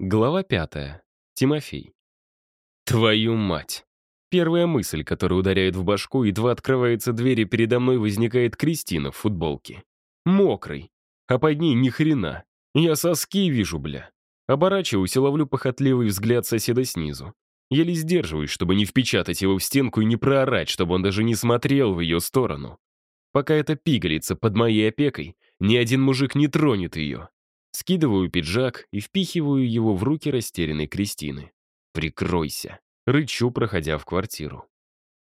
Глава пятая. Тимофей. Твою мать! Первая мысль, которая ударяет в башку, едва открывается дверь, и передо мной возникает Кристина в футболке. Мокрый. А под ней ни хрена. Я соски вижу, бля. Оборачиваюсь и ловлю похотливый взгляд соседа снизу. Еле сдерживаюсь, чтобы не впечатать его в стенку и не проорать, чтобы он даже не смотрел в ее сторону. Пока эта пигалица под моей опекой, ни один мужик не тронет ее. Скидываю пиджак и впихиваю его в руки растерянной Кристины. «Прикройся!» Рычу, проходя в квартиру.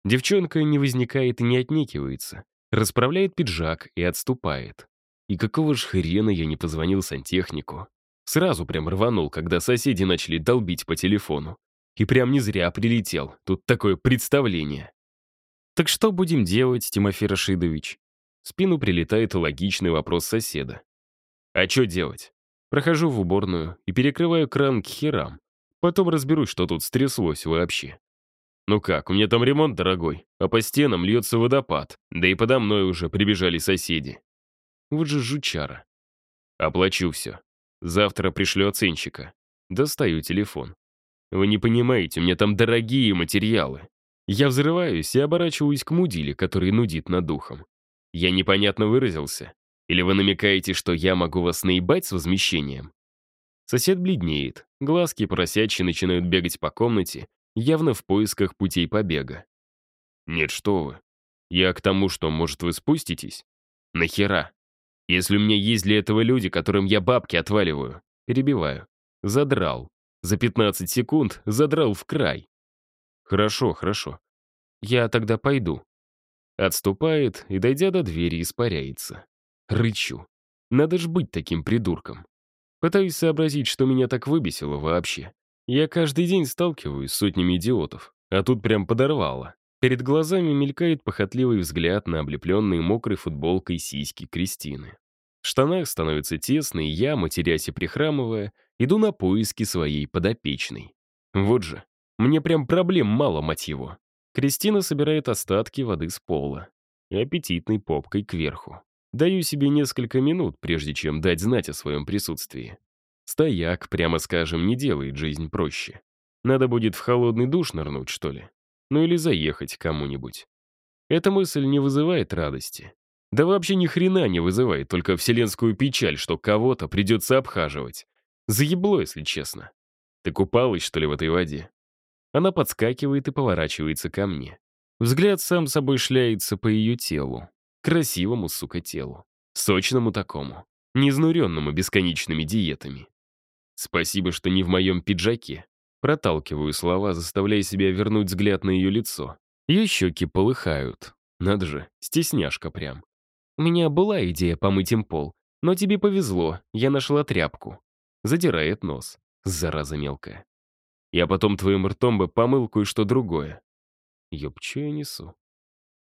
Девчонка не возникает и не отнекивается. Расправляет пиджак и отступает. И какого ж хрена я не позвонил сантехнику? Сразу прям рванул, когда соседи начали долбить по телефону. И прям не зря прилетел. Тут такое представление. «Так что будем делать, Тимофей Рашидович?» В спину прилетает логичный вопрос соседа. «А что делать?» Прохожу в уборную и перекрываю кран к херам. Потом разберусь, что тут стряслось вообще. Ну как, у меня там ремонт дорогой, а по стенам льется водопад, да и подо мной уже прибежали соседи. Вот же жучара. Оплачу все. Завтра пришлю оценщика. Достаю телефон. Вы не понимаете, у меня там дорогие материалы. Я взрываюсь и оборачиваюсь к мудиле, который нудит над духом. Я непонятно выразился. Или вы намекаете, что я могу вас наебать с возмещением? Сосед бледнеет, глазки поросячьи начинают бегать по комнате, явно в поисках путей побега. Нет, что вы. Я к тому, что, может, вы спуститесь? Нахера? Если у меня есть для этого люди, которым я бабки отваливаю, перебиваю. Задрал. За 15 секунд задрал в край. Хорошо, хорошо. Я тогда пойду. Отступает и, дойдя до двери, испаряется. Рычу. Надо ж быть таким придурком. Пытаюсь сообразить, что меня так выбесило вообще. Я каждый день сталкиваюсь с сотнями идиотов, а тут прям подорвало. Перед глазами мелькает похотливый взгляд на облепленные мокрой футболкой сиськи Кристины. В штанах становится тесно, и я, матерясь и прихрамывая, иду на поиски своей подопечной. Вот же, мне прям проблем мало, мать его. Кристина собирает остатки воды с пола и аппетитной попкой кверху. Даю себе несколько минут, прежде чем дать знать о своем присутствии. Стояк, прямо скажем, не делает жизнь проще. Надо будет в холодный душ нырнуть, что ли? Ну или заехать кому-нибудь. Эта мысль не вызывает радости. Да вообще ни хрена не вызывает, только вселенскую печаль, что кого-то придется обхаживать. Заебло, если честно. Ты купалась, что ли, в этой воде? Она подскакивает и поворачивается ко мне. Взгляд сам собой шляется по ее телу. Красивому, сука, телу. Сочному такому. Неизнуренному бесконечными диетами. Спасибо, что не в моем пиджаке. Проталкиваю слова, заставляя себя вернуть взгляд на ее лицо. Ее щеки полыхают. Надо же, стесняшка прям. У меня была идея помыть им пол, но тебе повезло, я нашла тряпку. Задирает нос. Зараза мелкая. Я потом твоим ртом бы помыл кое-что другое. Ёб, чё я несу?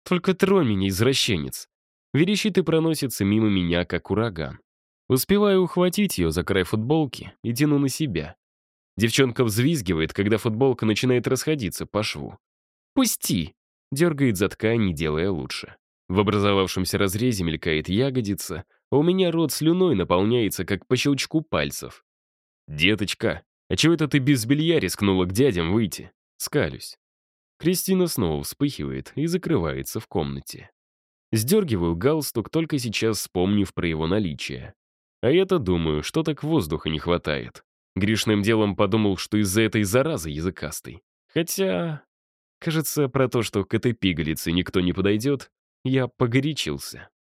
Только тронь меня, извращенец. Верещит и проносится мимо меня, как ураган. Успеваю ухватить ее за край футболки и тяну на себя. Девчонка взвизгивает, когда футболка начинает расходиться по шву. «Пусти!» — дергает за ткань, не делая лучше. В образовавшемся разрезе мелькает ягодица, а у меня рот слюной наполняется, как по щелчку пальцев. «Деточка, а чего это ты без белья рискнула к дядям выйти?» Скалюсь. Кристина снова вспыхивает и закрывается в комнате. Сдергиваю галстук, только сейчас вспомнив про его наличие. А я-то думаю, что так воздуха не хватает. Грешным делом подумал, что из-за этой заразы языкастой. Хотя, кажется, про то, что к этой пигалице никто не подойдет, я погорячился.